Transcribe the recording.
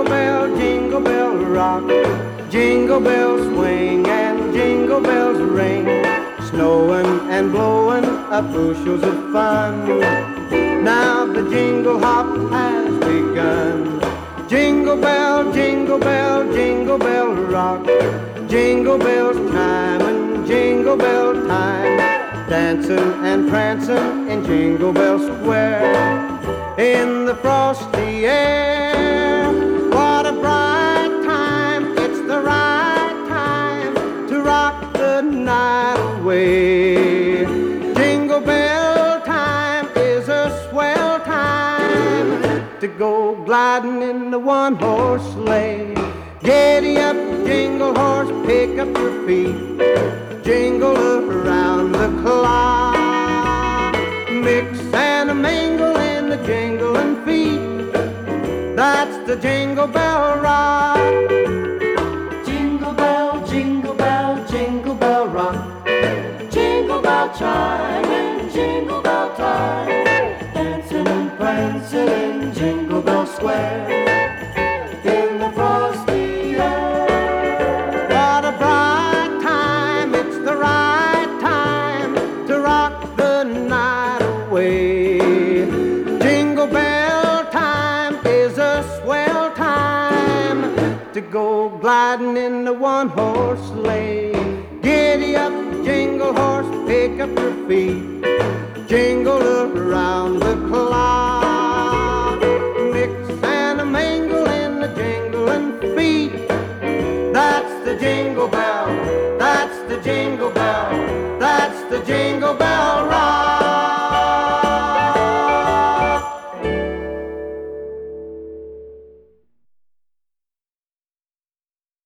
Jingle bell, jingle bell rock, jingle bells swing and jingle bells ring. Snowing and blowing up bushels of fun. Now the jingle hop has begun. Jingle bell, jingle bell, jingle bell rock, jingle bells time and jingle bell time. Dancing and prancing in Jingle Bell Square in the frosty air. Away. Jingle bell time is a swell time to go gliding in the one horse sleigh. Giddy up, jingle horse, pick up your feet. Jingle around the clock. Mix and a mingle in the jingling feet. That's the jingle bell rock. Chime and jingle bell time. Dancing and prancing in Jingle Bell Square. In the frosty air. What a bright time, it's the right time to rock the night away. Jingle bell time is a swell time to go gliding in the one horse sleigh. Giddy up, jingle horse, pick up your feet. Jingle around the clock. Mix and a mingle in the jingling feet. That's the jingle bell. That's the jingle bell. That's the jingle bell.